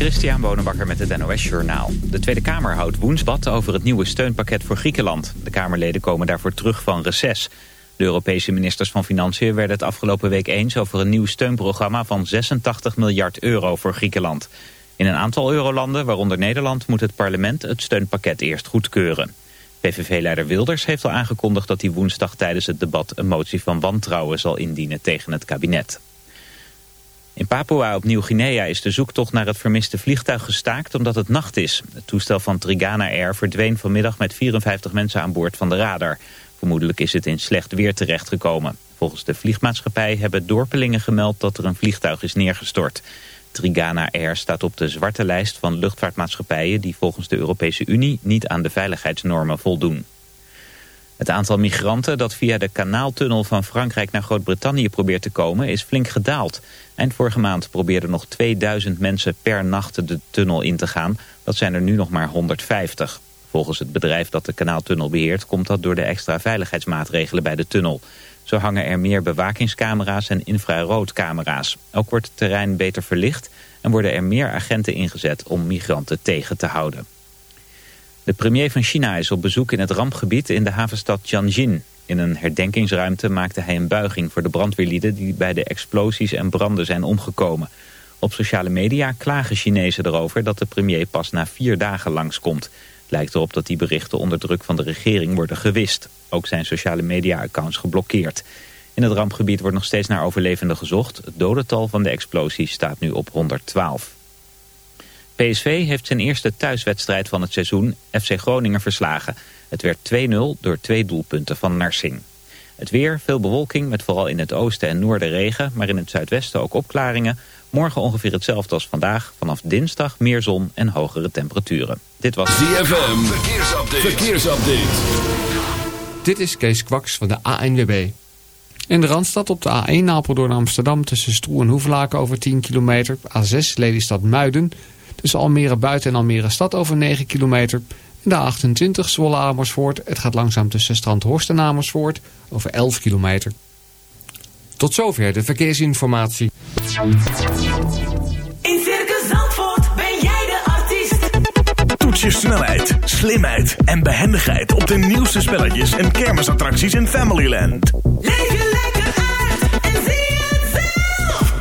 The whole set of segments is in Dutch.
Christian Bonenbakker met het NOS Journaal. De Tweede Kamer houdt woensdag over het nieuwe steunpakket voor Griekenland. De Kamerleden komen daarvoor terug van reces. De Europese ministers van Financiën werden het afgelopen week eens... over een nieuw steunprogramma van 86 miljard euro voor Griekenland. In een aantal eurolanden, waaronder Nederland, moet het parlement het steunpakket eerst goedkeuren. PVV-leider Wilders heeft al aangekondigd dat hij woensdag tijdens het debat... een motie van wantrouwen zal indienen tegen het kabinet. In Papua op Nieuw-Guinea is de zoektocht naar het vermiste vliegtuig gestaakt omdat het nacht is. Het toestel van Trigana Air verdween vanmiddag met 54 mensen aan boord van de radar. Vermoedelijk is het in slecht weer terechtgekomen. Volgens de vliegmaatschappij hebben dorpelingen gemeld dat er een vliegtuig is neergestort. Trigana Air staat op de zwarte lijst van luchtvaartmaatschappijen die volgens de Europese Unie niet aan de veiligheidsnormen voldoen. Het aantal migranten dat via de kanaaltunnel van Frankrijk naar Groot-Brittannië probeert te komen is flink gedaald. Eind vorige maand probeerden nog 2000 mensen per nacht de tunnel in te gaan. Dat zijn er nu nog maar 150. Volgens het bedrijf dat de kanaaltunnel beheert komt dat door de extra veiligheidsmaatregelen bij de tunnel. Zo hangen er meer bewakingscamera's en infraroodcamera's. Ook wordt het terrein beter verlicht en worden er meer agenten ingezet om migranten tegen te houden. De premier van China is op bezoek in het rampgebied in de havenstad Tianjin. In een herdenkingsruimte maakte hij een buiging voor de brandweerlieden... die bij de explosies en branden zijn omgekomen. Op sociale media klagen Chinezen erover dat de premier pas na vier dagen langskomt. Lijkt erop dat die berichten onder druk van de regering worden gewist. Ook zijn sociale media-accounts geblokkeerd. In het rampgebied wordt nog steeds naar overlevenden gezocht. Het dodental van de explosies staat nu op 112. PSV heeft zijn eerste thuiswedstrijd van het seizoen FC Groningen verslagen. Het werd 2-0 door twee doelpunten van Narsing. Het weer, veel bewolking met vooral in het oosten en noorden regen... maar in het zuidwesten ook opklaringen. Morgen ongeveer hetzelfde als vandaag. Vanaf dinsdag meer zon en hogere temperaturen. Dit was ZFM, verkeersupdate. verkeersupdate. Dit is Kees Kwaks van de ANWB. In de Randstad op de A1 Apeldoorn Amsterdam tussen Stroe en Hoevelaken over 10 kilometer. A6 Lelystad Muiden Tussen Almere Buiten en Almere Stad over 9 kilometer. En de 28 Zwolle Amersfoort. Het gaat langzaam tussen Strandhorst en Amersfoort over 11 kilometer. Tot zover de verkeersinformatie. In Circus Zandvoort ben jij de artiest. Toets je snelheid, slimheid en behendigheid op de nieuwste spelletjes en kermisattracties in Familyland. Leef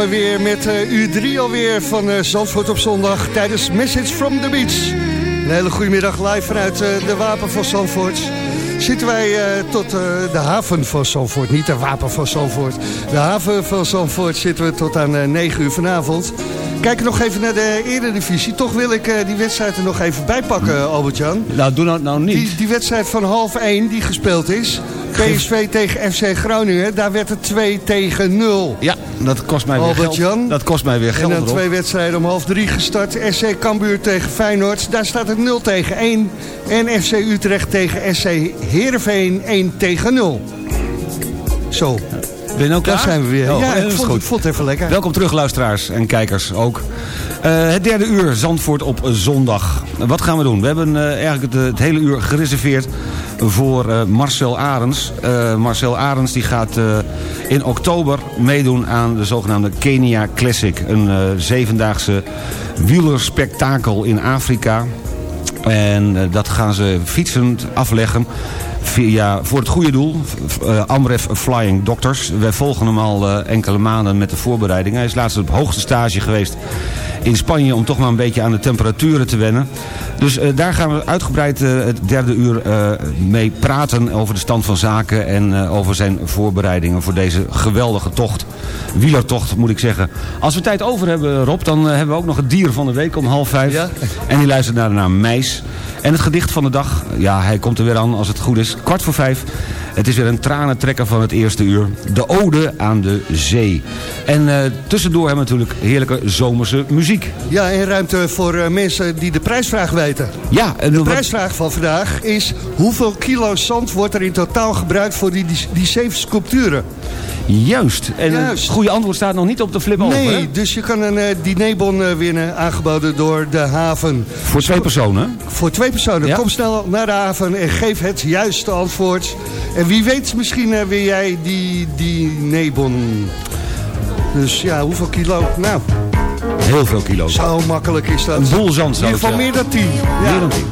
We weer met eh, uur 3 alweer van eh, Zandvoort op zondag tijdens Message from the Beach. Een hele goede middag live vanuit eh, de Wapen van Zandvoort. Zitten wij eh, tot eh, de haven van Zandvoort, niet de Wapen van Zandvoort. De haven van Zandvoort zitten we tot aan eh, 9 uur vanavond. Kijken nog even naar de eredivisie. Toch wil ik eh, die wedstrijd er nog even bij pakken, Albert-Jan. Nou, doe dat nou niet. Die, die wedstrijd van half 1 die gespeeld is. PSV tegen FC Groningen, daar werd het 2 tegen 0. Ja, dat kost mij weer Albert geld. Jan. Dat kost mij weer En geld dan erop. twee wedstrijden om half drie gestart. SC Cambuur tegen Feyenoord. Daar staat het 0 tegen 1. En FC Utrecht tegen SC Heerenveen 1 tegen 0. Zo, Ben je nou klaar? daar zijn we weer. Oh, ja, ik is vond, goed. vond het even lekker. Welkom terug luisteraars en kijkers ook. Eh, het derde uur Zandvoort op zondag. Wat gaan we doen? We hebben eh, eigenlijk het, het hele uur gereserveerd voor eh, Marcel Arends. Eh, Marcel Arends die gaat eh, in oktober meedoen aan de zogenaamde Kenia Classic. Een zevendaagse wielerspektakel in Afrika. En dat gaan ze fietsend afleggen via, voor het goede doel. Amref Flying Doctors. Wij volgen hem al enkele maanden met de voorbereiding. Hij is laatst op hoogste stage geweest in Spanje... om toch maar een beetje aan de temperaturen te wennen. Dus eh, daar gaan we uitgebreid eh, het derde uur eh, mee praten... over de stand van zaken en over zijn voorbereidingen... voor deze geweldige tocht. Wielertocht, moet ik zeggen. Als we tijd over hebben, Rob, dan hebben we ook nog het dier van de week om half vijf. Ja. En die luistert naar de naam Meis. En het gedicht van de dag, ja, hij komt er weer aan als het goed is. Kwart voor vijf. Het is weer een tranentrekker van het eerste uur. De ode aan de zee. En eh, tussendoor hebben we natuurlijk heerlijke zomerse muziek. Ja, en ruimte voor eh, mensen die de prijsvraag weten. Ja, en De prijsvraag van vandaag is... hoeveel kilo zand wordt er in totaal gebruikt voor die, die, die zeven sculpturen? Juist. En Juist. het goede antwoord staat nog niet op de flip over. hè? Nee, dus je kan een eh, dinerbon eh, winnen, aangeboden door de haven. Voor twee personen. Voor twee personen. Ja. Kom snel naar de haven en geef het juiste antwoord. En wie weet, misschien weer jij die dinerbon. Dus ja, hoeveel kilo? Nou, Heel veel kilo's. zo makkelijk is dat. Een boel zand In zou ieder ik geval meer dan tien. Meer Ja. dan tien.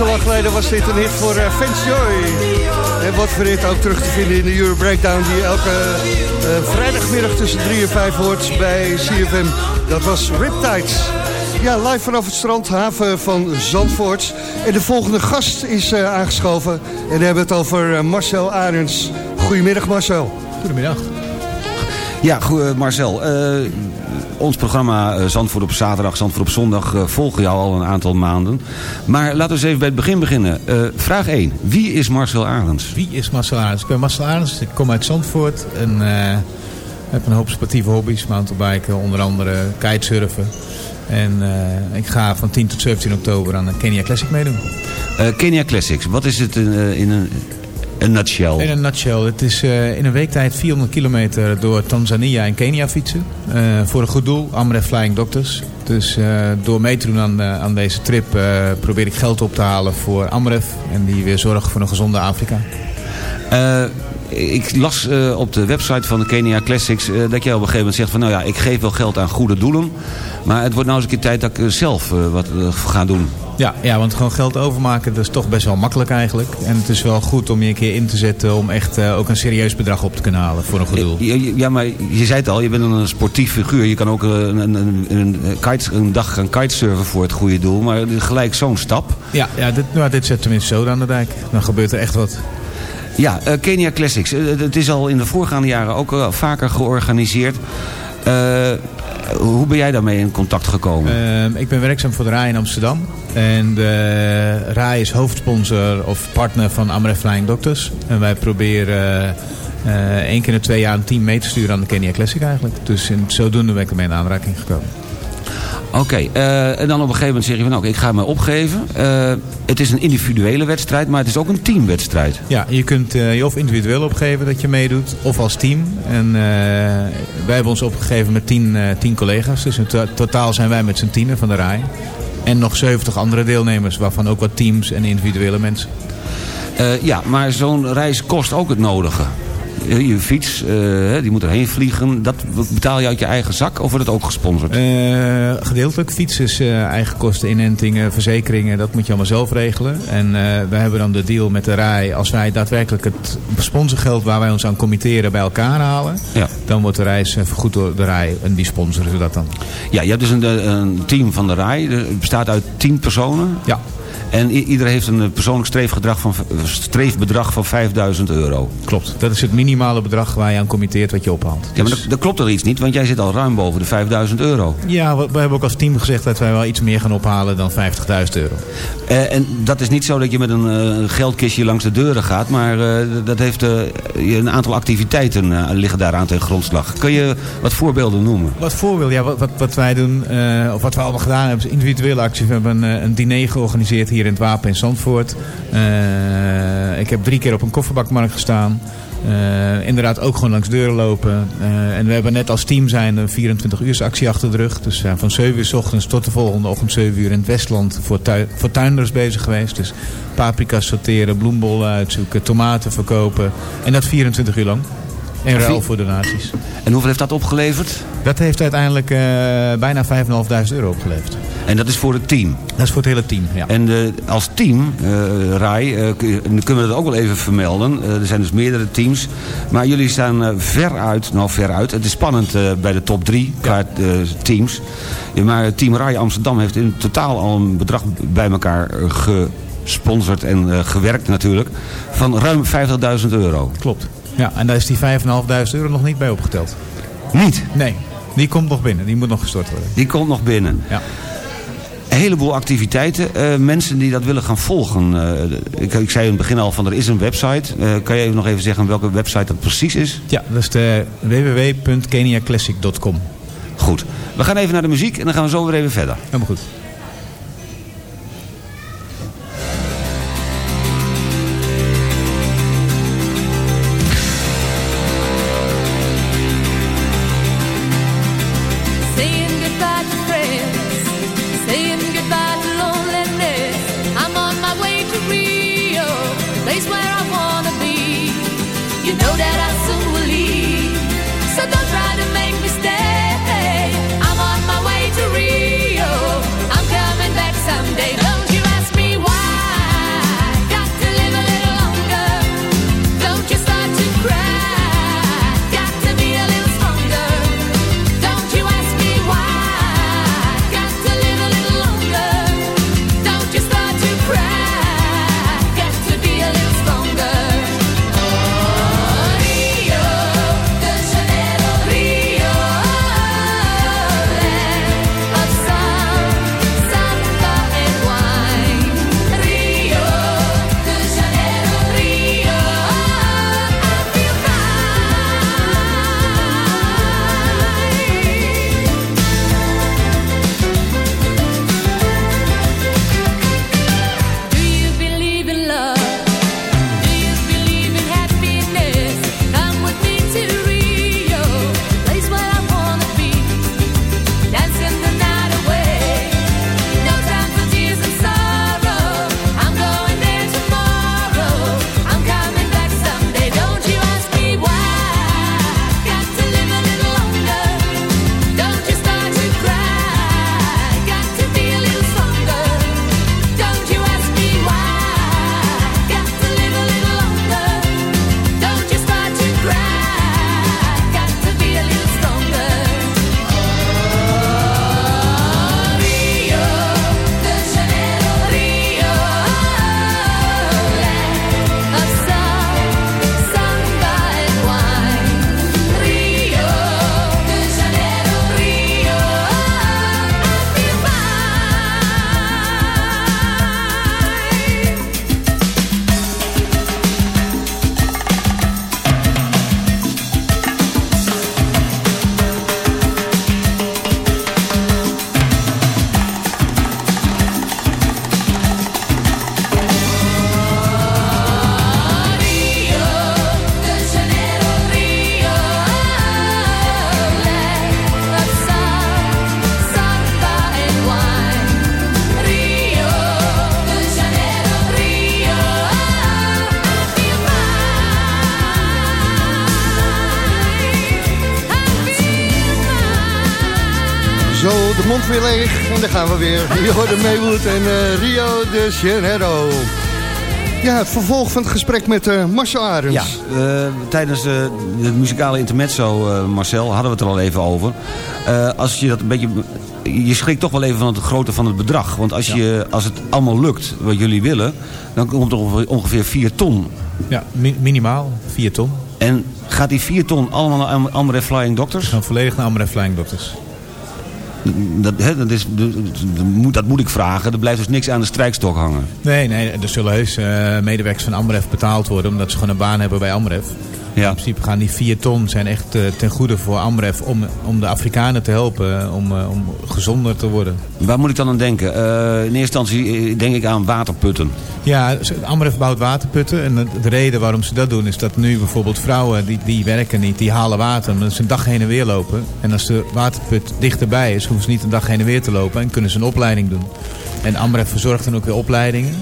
Zo lang geleden was dit een hit voor uh, Fans Joy. En wat voor hit ook terug te vinden in de Euro Breakdown... die elke eh, vrijdagmiddag tussen 3 en 5 hoort bij CFM. Dat was Riptides. Ja, live vanaf het strand, haven van Zandvoort. En de volgende gast is eh, aangeschoven. En dan hebben we het over Marcel Arends. Goedemiddag Marcel. Goedemiddag. Ja, goed, eh, Marcel. eh, ons programma eh, Zandvoort op zaterdag, Zandvoort op zondag... eh, volgen jou al een aantal maanden. Maar laten we eens even bij het begin beginnen. Vraag 1. Wie is Marcel Arends? Wie is Marcel Arends? Ik ben Marcel Arends, ik kom uit Zandvoort en heb een hoop sportieve hobby's. Mountainbiken, onder andere kitesurfen. En ik ga van 10 tot 17 oktober aan de Kenia Classic meedoen. Eh, Kenia Classics. Wat is het in, in een, een nutshell? In een nutshell, het is eh, in een week tijd 400 kilometer door Tanzania en Kenia fietsen. Eh, voor een goed doel, Amref Flying Doctors. Dus eh, door mee te doen aan, aan deze trip probeer ik geld op te halen voor Amref. En die weer zorgen voor een gezonde Afrika. Ik las eh, op de website van de Kenia Classics... eh, dat jij op een gegeven moment zegt van... nou ja, ik geef wel geld aan goede doelen... maar het wordt nou eens een keer tijd dat ik eh, zelf wat ga doen. Ja, ja, want gewoon geld overmaken, dat is toch best wel makkelijk eigenlijk. En het is wel goed om je een keer in te zetten om echt ook een serieus bedrag op te kunnen halen voor een goed doel. Ja, maar je zei het al, je bent een sportief figuur. Je kan ook een, een, een, een, kite, een dag gaan kitesurfen voor het goede doel. Maar gelijk zo'n stap. Ja, ja dit, nou, dit zet tenminste zo aan de dijk. Dan gebeurt er echt wat. Ja, eh, Kenia Classics. Eh, het is al in de voorgaande jaren ook eh, vaker georganiseerd. Hoe ben jij daarmee in contact gekomen? Ehm, ik ben werkzaam voor de RAI in Amsterdam. En de RAI is hoofdsponsor of partner van Amref Flying Doctors. En wij proberen één keer in de twee jaar een team mee te sturen aan de Kenia Classic eigenlijk. Dus in, zodoende ben ik ermee in aanraking gekomen. Oké, eh, en dan op een gegeven moment zeg je van... nou, ik ga me opgeven. Eh, het is een individuele wedstrijd, maar het is ook een teamwedstrijd. Ja, je kunt eh, je of individueel opgeven dat je meedoet, of als team. En wij hebben ons opgegeven met tien, tien collega's. Dus in to- totaal zijn wij met z'n tienen van de RAI. En nog 70 andere deelnemers, waarvan ook wat teams en individuele mensen. Ja, maar zo'n reis kost ook het nodige. Je, je fiets, eh, die moet erheen vliegen. Dat betaal je uit je eigen zak of wordt het ook gesponsord? Eh, gedeeltelijk. Fiets is eh, eigen kosten, inentingen, verzekeringen. Dat moet je allemaal zelf regelen. En eh we hebben dan de deal met de RAI. Als wij daadwerkelijk het sponsorgeld waar wij ons aan committeren bij elkaar halen. Ja. Dan wordt de reis eh, vergoed door de RAI. En die sponsoren ze dat dan. Ja, je hebt dus een, een team van de RAI. Het bestaat uit tien personen. Ja. En i- ieder heeft een eh, persoonlijk streefgedrag van, streefbedrag van 5000 euro. Klopt. Dat is het minimale bedrag waar je aan committeert wat je ophaalt. Ja, maar dat, dat klopt er iets niet, want jij zit al ruim boven de 5000 euro. Ja, we, we hebben ook als team gezegd dat wij wel iets meer gaan ophalen dan 50.000 euro. Eh, en dat is niet zo dat je met een eh, geldkistje langs de deuren gaat, maar eh, dat heeft eh, een aantal activiteiten eh, liggen daaraan ten grondslag. Kun je wat voorbeelden noemen? Wat voorbeeld, ja, wat, wat, wat wij doen, eh, of wat we allemaal gedaan hebben, is individuele acties. We hebben een, eh, een diner georganiseerd hier in het Wapen in Zandvoort. Eh, ik heb drie keer op een kofferbakmarkt gestaan. Eh, inderdaad ook gewoon langs deuren lopen. Eh, en we hebben net als team zijn een 24 uur actie achter de rug. Dus zijn van 7 uur s ochtends tot de volgende ochtend 7 uur in het Westland voor, voor tuinders bezig geweest. Dus paprika's sorteren, bloembollen uitzoeken, tomaten verkopen. En dat 24 uur lang. En ruil voor donaties. En hoeveel heeft dat opgeleverd? Dat heeft uiteindelijk eh, bijna 5.500 euro opgeleverd. En dat is voor het team? Dat is voor het hele team, ja. En eh, als team, eh Rai, kunnen we dat ook wel even vermelden. Er zijn dus meerdere teams. Maar jullie staan ver uit, nou ver uit. Het is spannend bij de top drie qua teams. Ja, maar Team Rai Amsterdam heeft in totaal al een bedrag bij elkaar gesponsord en gewerkt natuurlijk. Van ruim 50.000 euro. Klopt. Ja, en daar is die 5.500 euro nog niet bij opgeteld. Niet? Nee, die komt nog binnen. Die moet nog gestort worden. Die komt nog binnen. Ja. Een heleboel activiteiten. Eh, mensen die dat willen gaan volgen. eh, ik, ik zei in het begin al van er is een website. Eh, kan je even nog even zeggen welke website dat precies is? Ja, dat is de www.keniaclassic.com. Goed. We gaan even naar de muziek en dan gaan we zo weer even verder. Helemaal goed. Weer leeg. En daar gaan we weer. Je hoorde Maywood en eh, Rio de Janeiro. Ja, het vervolg van het gesprek met eh, Marcel Arends. Ja, eh, tijdens eh, het muzikale intermezzo, eh, Marcel, hadden we het er al even over. Eh, als je dat een beetje... Je schrikt toch wel even van het grootte van het bedrag. Want als, je, als het allemaal lukt wat jullie willen... dan komt er ongeveer- ongeveer 4 ton. Ja, mi- minimaal 4 ton. En gaat die 4 ton allemaal naar Am- Amref Flying Doctors? Gaan volledig naar Amref Flying Doctors. Dat, dat, is, dat moet, dat moet ik vragen. Er blijft dus niks aan de strijkstok hangen. Nee, nee, er zullen heus eh, medewerkers van Amref betaald worden... omdat ze gewoon een baan hebben bij Amref. Ja. In principe gaan die 4 ton zijn echt eh, ten goede voor Amref... om, om de Afrikanen te helpen eh, om, eh, om gezonder te worden. Waar moet ik dan aan denken? In eerste instantie denk ik aan waterputten. Ja, Amref bouwt waterputten. En de, de reden waarom ze dat doen is dat nu bijvoorbeeld vrouwen die, die werken niet, die halen water. Maar ze een dag heen en weer lopen. En als de waterput dichterbij is, hoeven ze niet een dag heen en weer te lopen. En kunnen ze een opleiding doen. En Amref verzorgt dan ook weer opleidingen.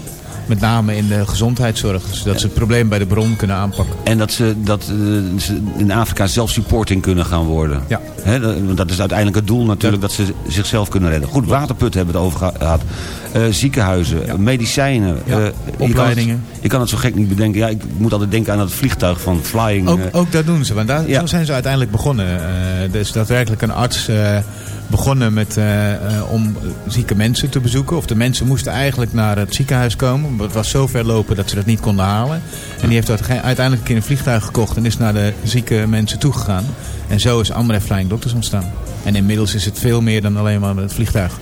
Met name in de gezondheidszorg. Zodat ze het probleem bij de bron kunnen aanpakken. En dat ze, dat, eh, ze in Afrika zelf supporting kunnen gaan worden. Ja. Dat, dat is uiteindelijk het doel natuurlijk, dat ze zichzelf kunnen redden. Goed, waterputten hebben we het over gehad. Eh, ziekenhuizen, medicijnen. Ja, eh, je kan het- opleidingen. Je kan, het, zo gek niet bedenken. Ja, ik moet altijd denken aan het vliegtuig van Flying. Ook, ook dat doen ze, want daar, Ja. zo zijn ze uiteindelijk begonnen. Is daadwerkelijk een arts begonnen met, eh, eh, om zieke mensen te bezoeken. Of de mensen moesten eigenlijk naar het ziekenhuis komen. Het was zo ver lopen dat ze dat niet konden halen. En die heeft uite- uiteindelijk een keer een vliegtuig gekocht en is naar de zieke mensen toegegaan. En zo is Amref Flying Doctors ontstaan. En inmiddels is het veel meer dan alleen maar het vliegtuig.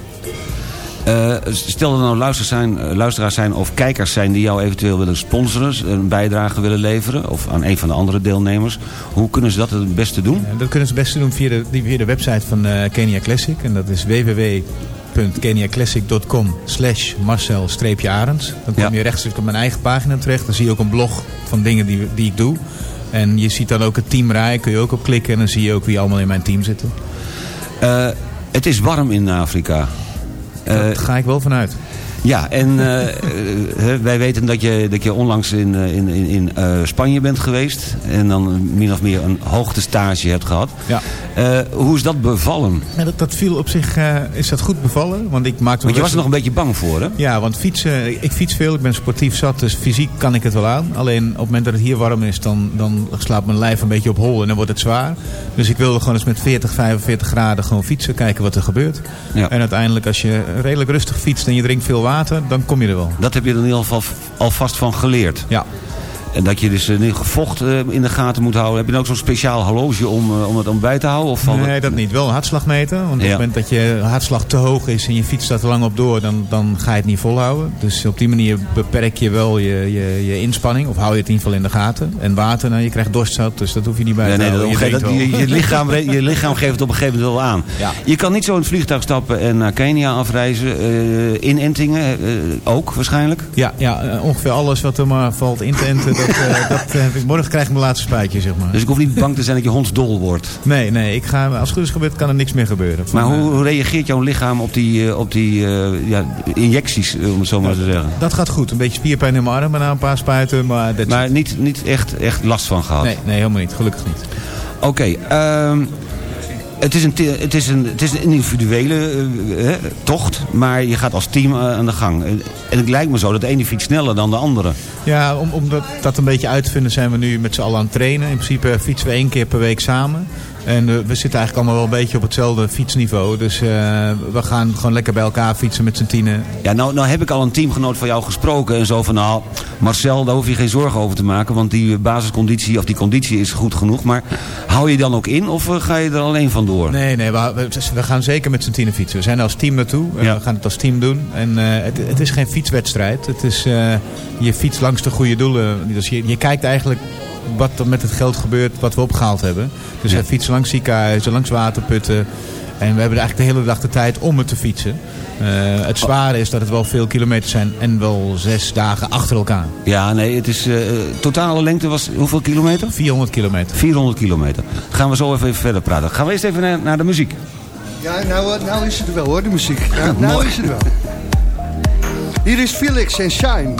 Eh, stel dat er nou luisteraars zijn, eh, luisteraars zijn of kijkers zijn die jou eventueel willen sponsoren. Een bijdrage willen leveren. Of aan een van de andere deelnemers. Hoe kunnen ze dat het beste doen? Ja, dat kunnen ze het beste doen via de, via de website van eh, Kenia Classic. En dat is www.keniaclassic.com slash Marcel-Arends. Dan kom Ja. je rechtstreeks op mijn eigen pagina terecht. Dan zie je ook een blog van dingen die, die ik doe. En je ziet dan ook het team rijden. Kun je ook op klikken. En dan zie je ook wie allemaal in mijn team zitten. Het is warm in Afrika. Eh, Daar ga ik wel vanuit. Ja, en eh, eh, wij weten dat je, dat je onlangs in, eh, in, in, Spanje bent geweest. En dan min of meer een hoogtestage hebt gehad. Ja. Hoe is dat bevallen? Ja, dat, dat viel op zich, is dat goed bevallen. Want ik maakte Want je was er nog een beetje bang voor, hè? Ja, want fietsen, ik fiets veel, ik ben sportief zat, dus fysiek kan ik het wel aan. Alleen op het moment dat het hier warm is, dan, dan slaat mijn lijf een beetje op hol en dan wordt het zwaar. Dus ik wilde gewoon eens met 40, 45 graden gewoon fietsen, kijken wat er gebeurt. Ja. En uiteindelijk als je redelijk rustig fietst en je drinkt veel water, dan kom je er wel. Dat heb je er in ieder geval alvast van geleerd. Ja. En dat je dus uh, vocht uh, in de gaten moet houden. Heb je dan ook zo'n speciaal horloge om, uh, om het om bij te houden? Of valt nee, dat niet. Wel een hartslagmeter. Want op het moment dat je hartslag te hoog is en je fietst daar te lang op door, dan, dan ga je het niet volhouden. Dus op die manier beperk je wel je, je, je inspanning. Of hou je het in ieder geval in de gaten. En water, nou, je krijgt dorstzat, dus dat hoef je niet bij Nee, te nee, houden. dat, Je lichaam, je lichaam geeft het op een gegeven moment wel aan. Ja. Je kan niet zo in het vliegtuig stappen en naar Kenia afreizen. Uh, inentingen uh, ook waarschijnlijk. Ja, ja ongeveer alles wat er maar valt in te enten. Dat, uh, dat heb ik. Morgen krijg ik mijn laatste spuitje, zeg maar. Dus ik hoef niet bang te zijn dat je hondsdol wordt. Nee, nee. Ik ga, als het goed is gebeurd, kan er niks meer gebeuren. Maar hoe, hoe reageert jouw lichaam op die, op die uh, ja, injecties, om het zo maar te zeggen? Dat gaat goed. Een beetje spierpijn in mijn arm en een paar spuiten. Maar, maar niet, niet echt, echt last van gehad? Nee, nee helemaal niet. Gelukkig niet. Oké, okay, um, het is, een, het, is een, het is een individuele uh, tocht, maar je gaat als team aan de gang. En het lijkt me zo dat de ene fiets sneller dan de andere. Ja, om, om dat, dat een beetje uit te vinden zijn we nu met z'n allen aan het trainen. In principe fietsen we één keer per week samen. En uh, we zitten eigenlijk allemaal wel een beetje op hetzelfde fietsniveau. Dus we gaan gewoon lekker bij elkaar fietsen met z'n tienen. Ja, nou, nou heb ik al een teamgenoot van jou gesproken. En zo van, nou, Marcel, daar hoef je geen zorgen over te maken. Want die basisconditie, of die conditie is goed genoeg. Maar hou je dan ook in of ga je er alleen vandoor? Nee, nee, we, gaan zeker met z'n tienen fietsen. We zijn als team naartoe. Ja. We gaan het als team doen. En uh, het, het, is geen fietswedstrijd. Het is, je fietst langs de goede doelen. Dus je, je kijkt eigenlijk wat er met het geld gebeurt wat we opgehaald hebben. Dus ja. we fietsen langs ziekenhuizen, langs waterputten. En we hebben eigenlijk de hele dag de tijd om het te fietsen. Uh, het zware is dat het wel veel kilometers zijn en wel zes dagen achter elkaar. Ja, nee, het is uh, totale lengte was hoeveel kilometer? 400 kilometer. 400 kilometer. Gaan we zo even, verder praten. Gaan we eerst even naar, naar de muziek. Ja, nou, nou is het er wel hoor, de muziek. Ja, nou Mooi. is het er wel. Hier is Felix en Shine.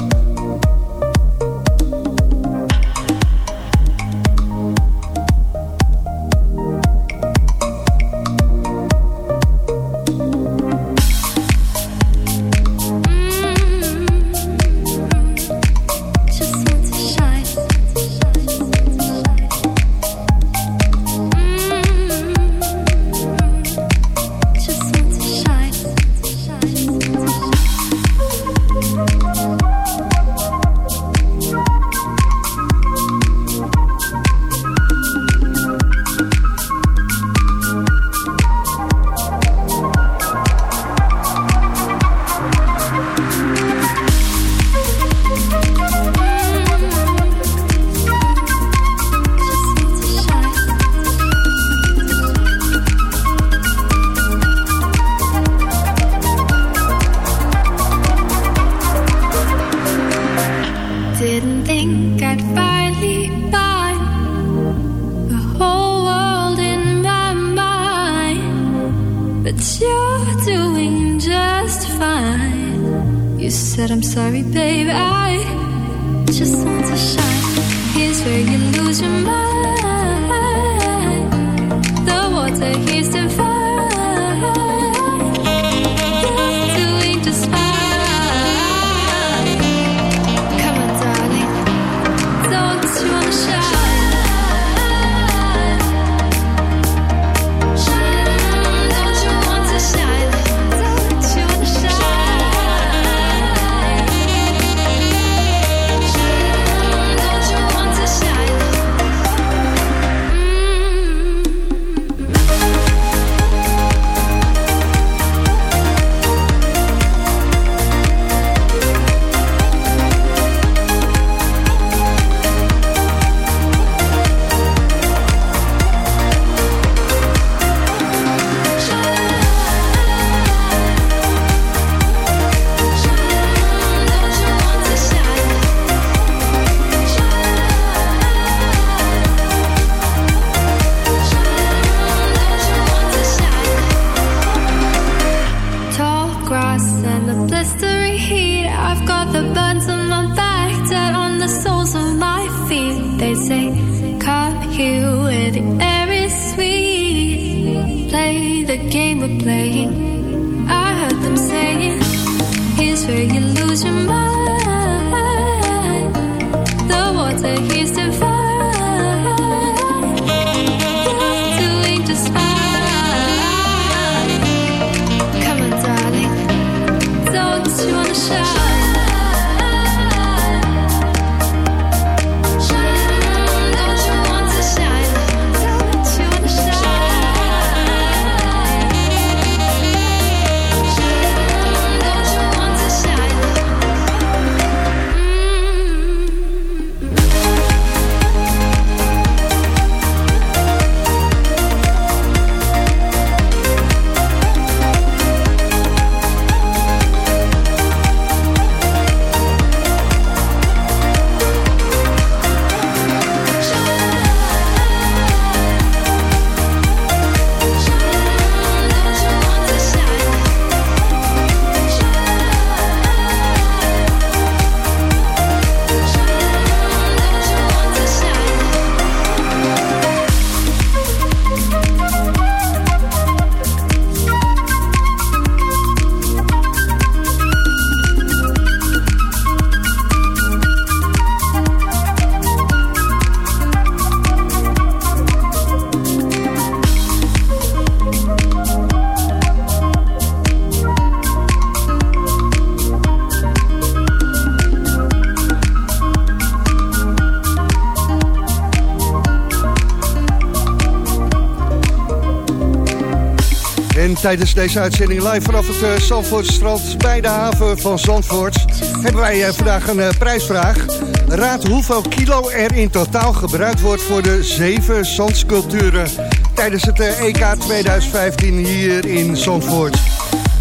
Tijdens deze uitzending live vanaf het uh, Zandvoortstrand bij de haven van Zandvoort... hebben wij eh, vandaag een eh, prijsvraag. Raad hoeveel kilo er in totaal gebruikt wordt voor de zeven zandsculpturen... tijdens het EK 2015 hier in Zandvoort.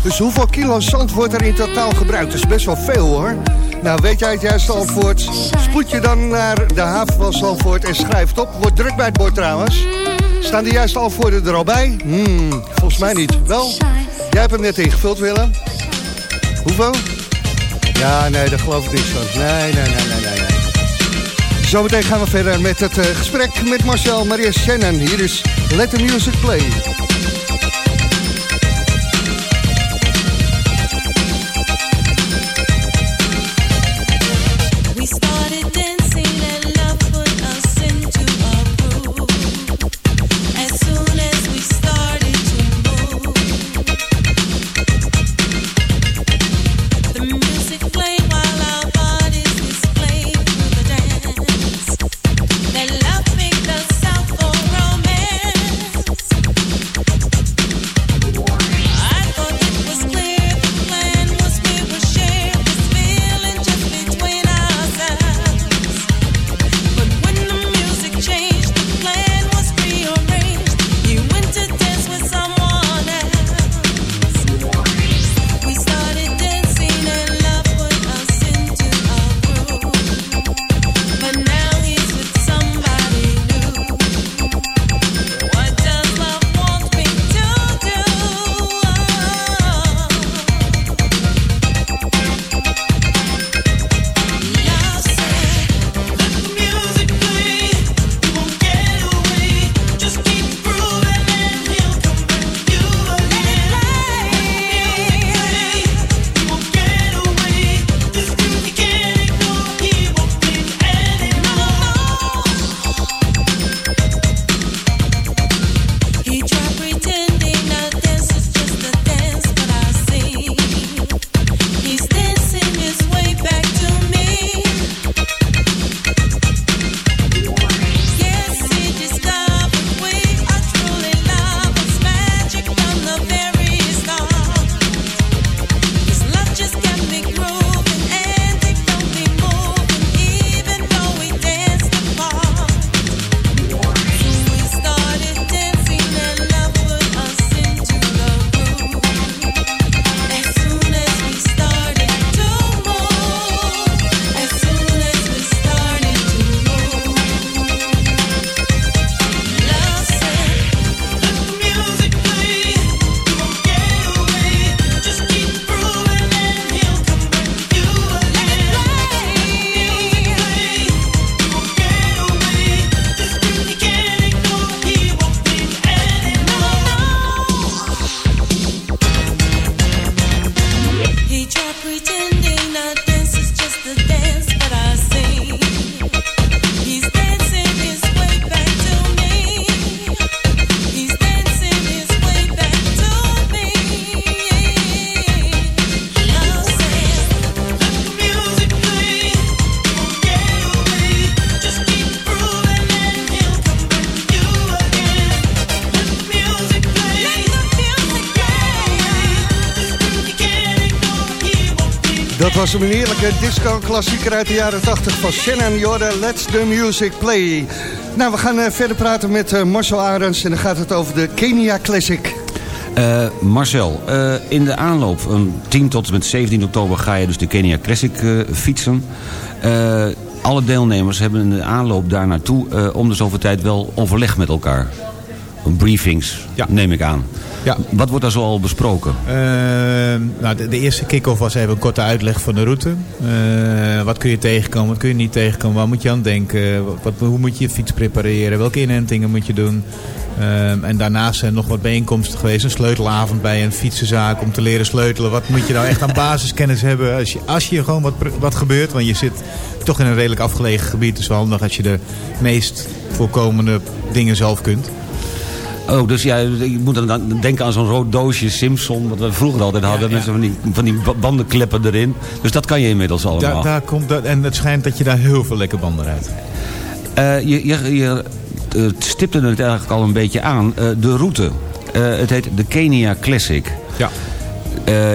Dus hoeveel kilo zand wordt er in totaal gebruikt? Dat is best wel veel hoor. Nou, weet jij het juiste antwoord? Spoed je dan naar de haven van Zandvoort en schrijf het op. Wordt druk bij het bord trouwens. Staan de juiste antwoorden er al bij? Hmm, volgens mij niet. Wel, jij hebt hem net ingevuld, Willem. Hoeveel? Ja, nee, daar geloof ik niks van. Nee, nee, nee, nee, nee. nee. Zometeen gaan we verder met het eh, gesprek met Marcel Maria Shannon. Hier is Let the Music Play. Dat was een heerlijke disco-klassieker uit de jaren 80 van Shannon Jordan. Let's the music play. Nou, we gaan eh, verder praten met eh, Marcel Arends en dan gaat het over de Kenia Classic. Eh, Marcel, in de aanloop van 10 tot en met 17 oktober ga je dus de Kenia Classic fietsen. Alle deelnemers hebben in de aanloop daar naartoe om de zoveel tijd wel overleg met elkaar. Briefings, Ja. neem ik aan. Ja. Wat wordt daar zo al besproken? Eh, nou, de, de eerste kick-off was even een korte uitleg van de route. Eh, wat kun je tegenkomen, wat kun je niet tegenkomen, waar moet je aan denken, wat, wat- hoe moet je je fiets prepareren, welke inentingen moet je doen. Ehm, en daarnaast zijn nog wat bijeenkomsten geweest, een sleutelavond bij een fietsenzaak om te leren sleutelen. Wat moet je nou echt aan basiskennis hebben als je, als je gewoon wat, wat gebeurt, want je zit toch in een redelijk afgelegen gebied. Dus wel handig als je de meest voorkomende dingen zelf kunt. Oh, dus ja, je moet dan- dan denken aan zo'n rood doosje Simpson... wat we vroeger altijd hadden, met zo van die, van die ba- bandenkleppen erin. Dus dat kan je inmiddels allemaal. Daar, daar komt dat, en het schijnt dat je daar heel veel lekker banden rijdt. Eh, je je, je eh, stipte het eigenlijk al een beetje aan. Eh, de route. Het heet de Kenia Classic. Ja.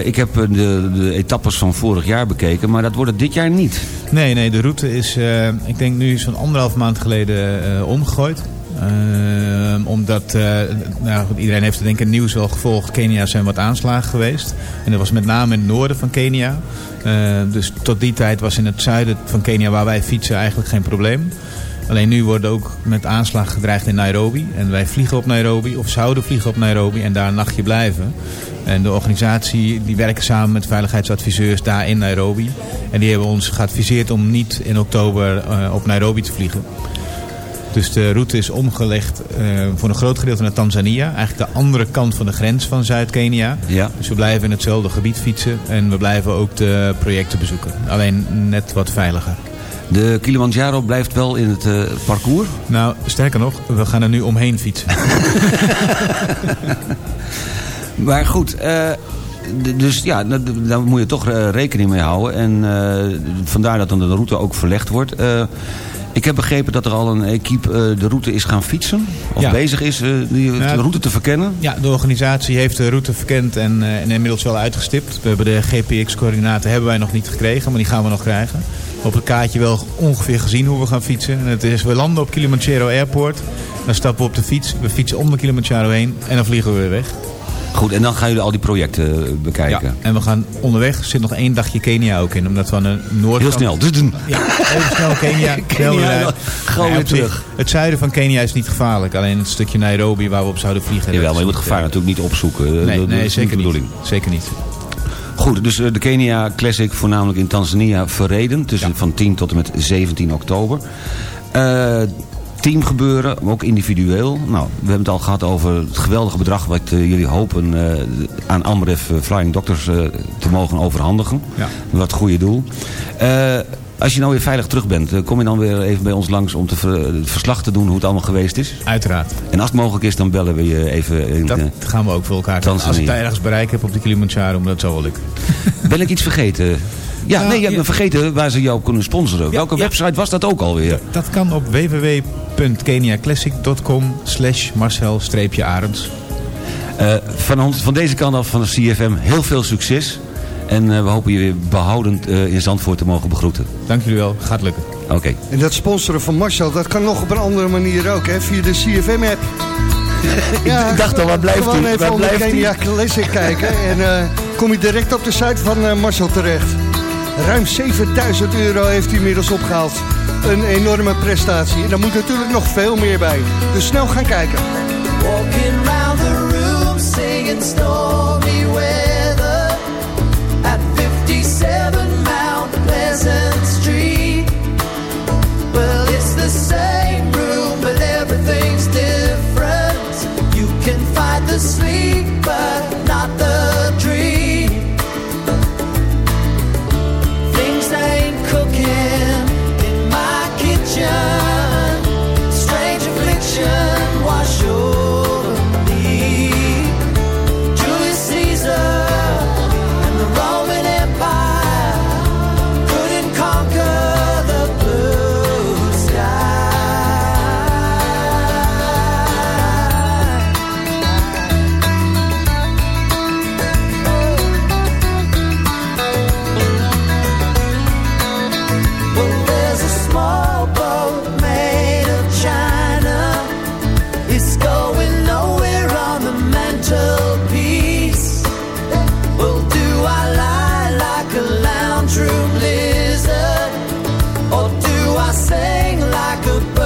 Ik heb de, de etappes van vorig jaar bekeken, maar dat wordt het dit jaar niet. Nee, nee, de route is, ik denk nu zo'n anderhalf maand geleden omgegooid. Ehm, omdat, eh, nou, iedereen heeft denk ik het nieuws wel gevolgd. Kenia zijn wat aanslagen geweest. En dat was met name in het noorden van Kenia. Eh, dus tot die tijd was in het zuiden van Kenia waar wij fietsen eigenlijk geen probleem. Alleen nu worden ook met aanslagen gedreigd in Nairobi. En wij vliegen op Nairobi of zouden vliegen op Nairobi en daar een nachtje blijven. En de organisatie die werken samen met veiligheidsadviseurs daar in Nairobi. En die hebben ons geadviseerd om niet in oktober eh, op Nairobi te vliegen. Dus de route is omgelegd eh, voor een groot gedeelte naar Tanzania. Eigenlijk de andere kant van de grens van Zuid-Kenia. Ja. Dus we blijven in hetzelfde gebied fietsen. En we blijven ook de projecten bezoeken. Alleen net wat veiliger. De Kilimanjaro blijft wel in het eh, parcours. Nou, sterker nog, we gaan er nu omheen fietsen. Maar goed, eh, dus ja, d- daar moet je toch rekening mee houden. En vandaar dat dan de route ook verlegd wordt. Ik heb begrepen dat er al een equipe eh, de route is gaan fietsen. Of Ja. bezig is eh, die, Ja, de route te verkennen. Ja, de organisatie heeft de route verkend en, eh, en inmiddels wel uitgestipt. We hebben de GPX-coördinaten hebben wij nog niet gekregen, maar die gaan we nog krijgen. Op het kaartje wel ongeveer gezien hoe we gaan fietsen. En het is, we landen op Kilimanjaro Airport, dan stappen we op de fiets, we fietsen om de Kilimanjaro heen en dan vliegen we weer weg. Goed, en dan gaan jullie al die projecten eh, bekijken. Ja, en we gaan onderweg, zit nog één dagje Kenia ook in, omdat we aan de noordkant... Heel snel. Dus. Ja, even snel Kenia. snel Kenia, Nee, weer terug. Het zuiden van Kenia is niet gevaarlijk. Alleen het stukje Nairobi waar we op zouden vliegen. Jawel, maar je moet het gevaar natuurlijk niet opzoeken. eh, Eh, Nee, zeker niet. bedoeling. Zeker niet. Goed, dus eh, de Kenia Classic voornamelijk in Tanzania verreden. Tussen van 10 tot en met 17 oktober. Eh, teamgebeuren, maar ook individueel. Nou, we hebben het al gehad over het geweldige bedrag... wat eh, jullie hopen eh, aan Amref eh, Flying Doctors te mogen overhandigen. Ja. Wat goede doel. Eh, als je nou weer veilig terug bent, eh, kom je dan weer even bij ons langs... om te ver- het verslag te doen hoe het allemaal geweest is? Uiteraard. En als het mogelijk is, dan bellen we je even... In, Dat eh, gaan we ook voor elkaar doen. Als ik het ergens bereik heb op de Kilimanjaro, dat zal wel lukken. Ben ik iets vergeten? Ja, Ja, nee, je hebt vergeten waar ze jou kunnen sponsoren. Welke ja. website was dat ook alweer? Dat kan op www.keniaclassic.com slash Marcel-Arends. Eh, van, ons, van deze kant af van de CFM heel veel succes. En eh, we hopen je weer behoudend eh, in Zandvoort te mogen begroeten. Dank jullie wel. Gaat lukken. Oké. En dat sponsoren van Marcel, dat kan nog op een andere manier ook, hè? Via de CFM-app. Ja, Ik dacht al, waar blijft Gewoon hij? even Waar onder blijft hij? Kenia Classic kijken. En eh, kom je direct op de site van eh, Marcel terecht. Ruim 7000 euro heeft hij inmiddels opgehaald. Een enorme prestatie. En daar moet natuurlijk nog veel meer bij. Dus snel gaan kijken. Walking round the room singing stormy weather fight the sleep, but like a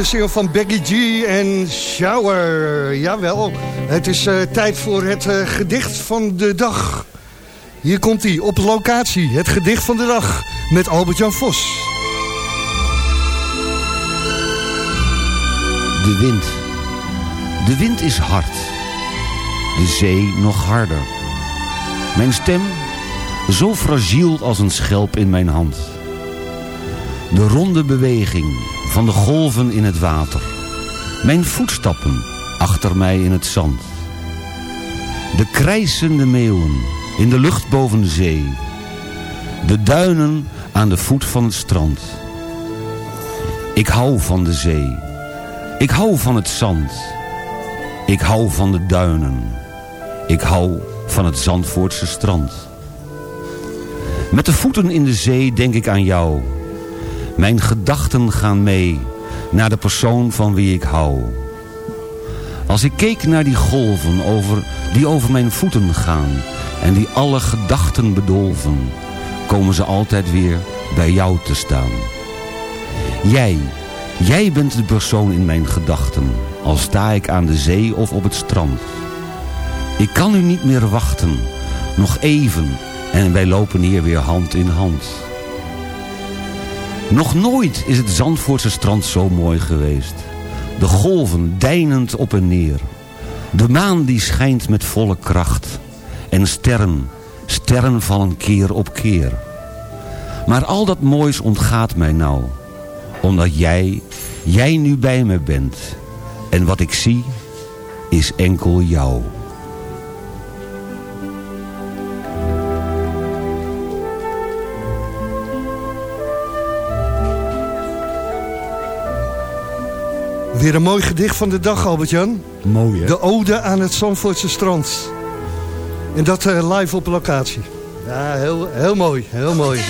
de, single van Becky G en Shower. Jawel, het is eh, tijd voor het eh, gedicht van de dag. Hier komt hij, op locatie. Het gedicht van de dag met Albert-Jan Vos. De wind. De wind is hard. De zee nog harder. Mijn stem zo fragiel als een schelp in mijn hand. De ronde beweging van de golven in het water. Mijn voetstappen achter mij in het zand. De krijsende meeuwen in de lucht boven de zee. De duinen aan de voet van het strand. Ik hou van de zee. Ik hou van het zand. Ik hou van de duinen. Ik hou van het Zandvoortse strand. Met de voeten in de zee denk ik aan jou. Mijn gedachten gaan mee naar de persoon van wie ik hou. Als ik keek naar die golven over, die over mijn voeten gaan... en die alle gedachten bedolven... komen ze altijd weer bij jou te staan. Jij, jij bent de persoon in mijn gedachten... al sta ik aan de zee of op het strand. Ik kan u niet meer wachten, nog even... en wij lopen hier weer hand in hand... Nog nooit is het Zandvoortse strand zo mooi geweest. De golven deinend op en neer. De maan die schijnt met volle kracht. En sterren, sterren vallen keer op keer. Maar al dat moois ontgaat mij nou. Omdat jij, jij nu bij me bent. En wat ik zie, is enkel jou. Weer een mooi gedicht van de dag, Albert-Jan. Mooi. De ode aan het Zandvoortse strand. En dat eh, live op locatie. Ja, heel, heel mooi, heel mooi.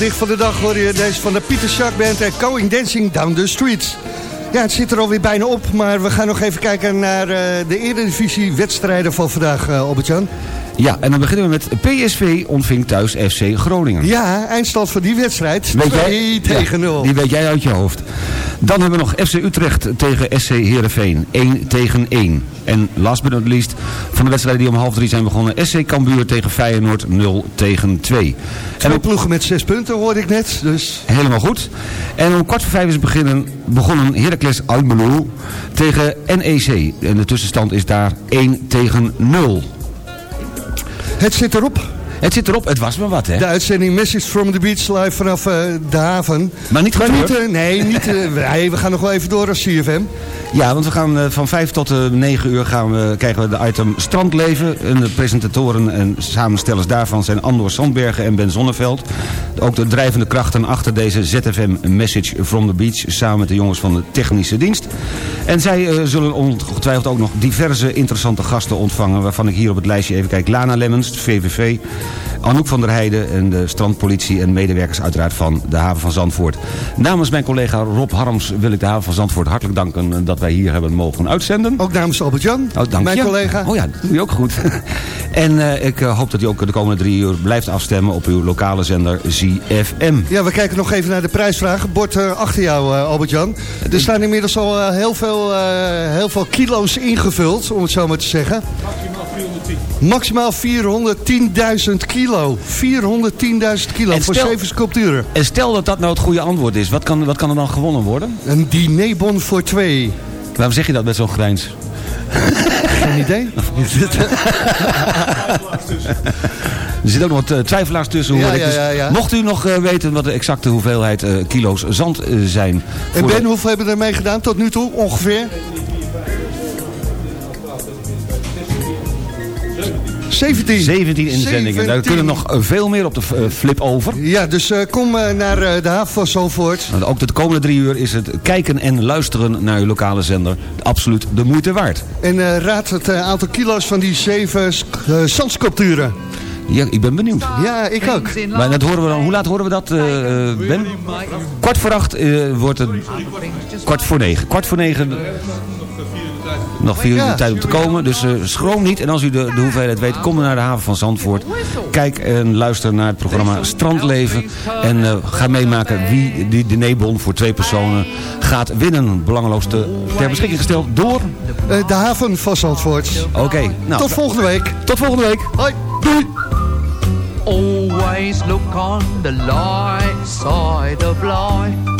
Gedicht van de dag hoor je deze van de Pieter Schack Band en Going Dancing Down the Streets. Ja, het zit er alweer bijna op, maar we gaan nog even kijken naar eh, de Eredivisie wedstrijden van vandaag, eh, Albert-Jan. Ja, en dan beginnen we met PSV ontving thuis FC Groningen. Ja, eindstand van die wedstrijd, Weet 2 jij- tegen Ja, 0. die weet jij uit je hoofd. Dan hebben we nog FC Utrecht tegen SC Heerenveen. 1 tegen 1. En last but not least, van de wedstrijden die om half drie zijn begonnen... SC Cambuur tegen Feyenoord 0 tegen 2. Twee ploegen met zes punten hoorde ik net, dus... Helemaal goed. En om kwart voor vijf is beginnen, begonnen Heracles Almelo tegen NEC. En de tussenstand is daar 1 tegen 0. Het zit erop. Het zit erop, het was maar wat hè. De uitzending Message from the Beach live vanaf eh, de haven. Maar niet getreurd. eh, Nee, niet, eh, we gaan nog wel even door als CFM. Ja, want we gaan van 5 tot eh, 9 uur gaan we, krijgen we de item Strandleven. En de presentatoren en samenstellers daarvan zijn Andor Sandbergen en Ben Zonneveld. Ook de drijvende krachten achter deze ZFM Message from the Beach... samen met de jongens van de technische dienst. En zij zullen ongetwijfeld ook nog diverse interessante gasten ontvangen... waarvan ik hier op het lijstje even kijk. Lana Lemmens, VVV, Anouk van der Heijden en de strandpolitie... en medewerkers uiteraard van de haven van Zandvoort. Namens mijn collega Rob Harms wil ik de haven van Zandvoort hartelijk danken... eh, dat wij hier hebben mogen uitzenden. Ook namens Albert-Jan, Oh, mijn je. collega. Oh ja, dat doe je ook goed. en eh, ik eh, hoop dat u ook de komende drie uur blijft afstemmen op uw lokale zender ZFM. Ja, we kijken nog even naar de prijsvragen. Bord achter jou, Albert-Jan. Er staan inmiddels al heel, veel, heel veel kilo's ingevuld, om het zo maar te zeggen. Maximaal 410.000 kilo. 410.000 kilo voor zeven sculpturen. En stel dat dat nou het goede antwoord is, wat kan, wat kan er dan gewonnen worden? Een dinerbon voor twee. Waarom zeg je dat met zo'n grijns? Geen idee. Er zitten ook nog wat eh, twijfelaars tussen. Ja, ik. Dus ja, ja. Mocht u nog eh, weten wat de exacte hoeveelheid eh, kilo's zand zijn... En Ben, de- hoeveel hebben we ermee gedaan tot nu toe ongeveer? 17. 17 inzendingen. Daar 17. kunnen nog eh, veel meer op de eh, flip over. Ja, dus eh, kom naar de haven van Zandvoort. Want ook de komende drie uur is het kijken en luisteren naar uw lokale zender absoluut de moeite waard. En raad het aantal kilo's van die zeven zandsculpturen. Ja, ik ben benieuwd. Ja, ik ook. Maar dat horen we dan, hoe laat horen we dat, eh, Ben? Kwart voor acht wordt het... Kwart voor negen. Kwart voor negen... Nog vier uur Ja. de tijd om te komen, dus eh, schroom niet. En als u de, de hoeveelheid weet, kom naar de haven van Zandvoort. Kijk en luister naar het programma Strandleven. En eh, ga meemaken wie die dinerbon voor twee personen gaat winnen. Belangeloos te, ter beschikking gesteld door... Eh, de haven van Zandvoort. Oké, nou, Tot volgende week. tot volgende week. Hoi. Doei. Always look on the light side of life.